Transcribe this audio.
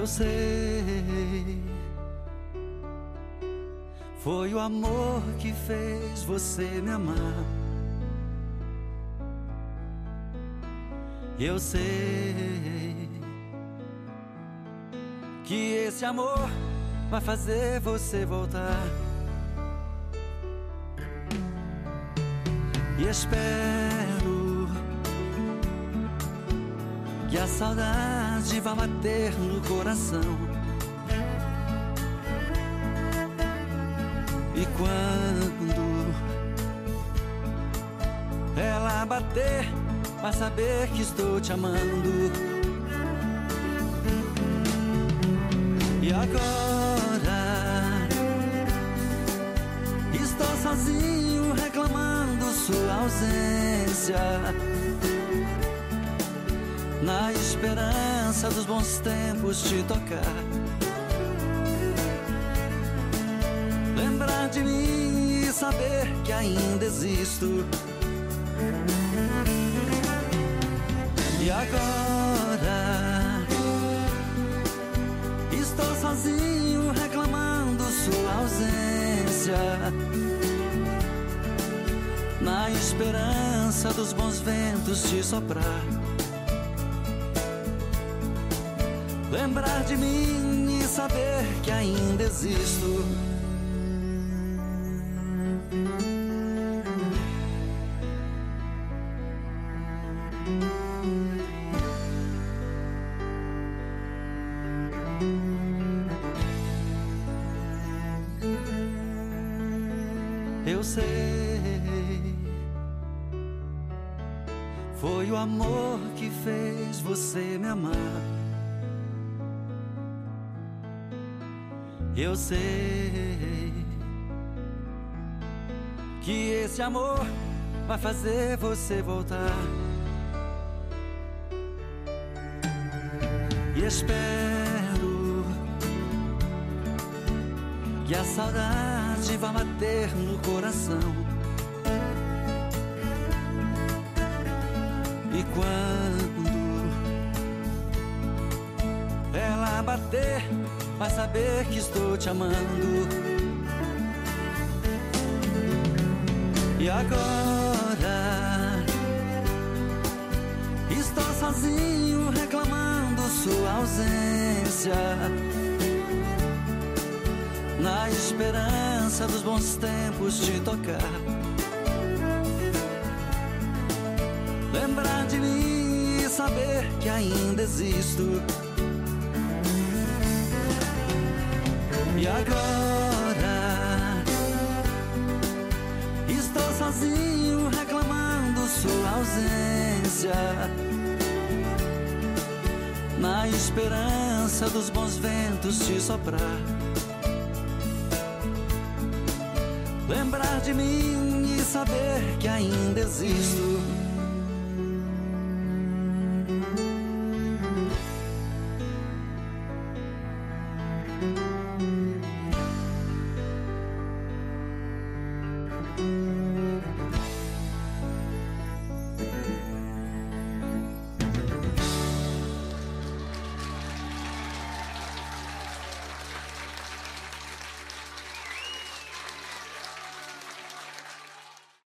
Eu sei. Foi o amor que fez você me amar. Eu sei que esse amor vai fazer você voltar. E espero que a saudade vá bater no coração. E quando ela bater, vai saber que estou te amando. E agora estou sozinho reclamando sua ausência. Na esperança dos bons tempos te tocar. lembrar de mim e saber que ainda existo. E agora estou sozinho reclamando sua ausência. Na esperança dos bons ventos te soprar. Lembrar de mim e saber que ainda existo. Eu sei, foi o amor que fez você me amar. Eu sei que esse amor vai fazer você voltar. E espero que a saudade vá bater no coração. E quando ela bater, vai saber que estou te amando. E agora estou sozinho reclamando sua ausência. Na esperança dos bons tempos te tocar. Lembrar de mim e saber que ainda existo. E agora estou sozinho reclamando sua ausência. Na esperança dos bons ventos te soprar. Lembrar de mim e saber que ainda existo.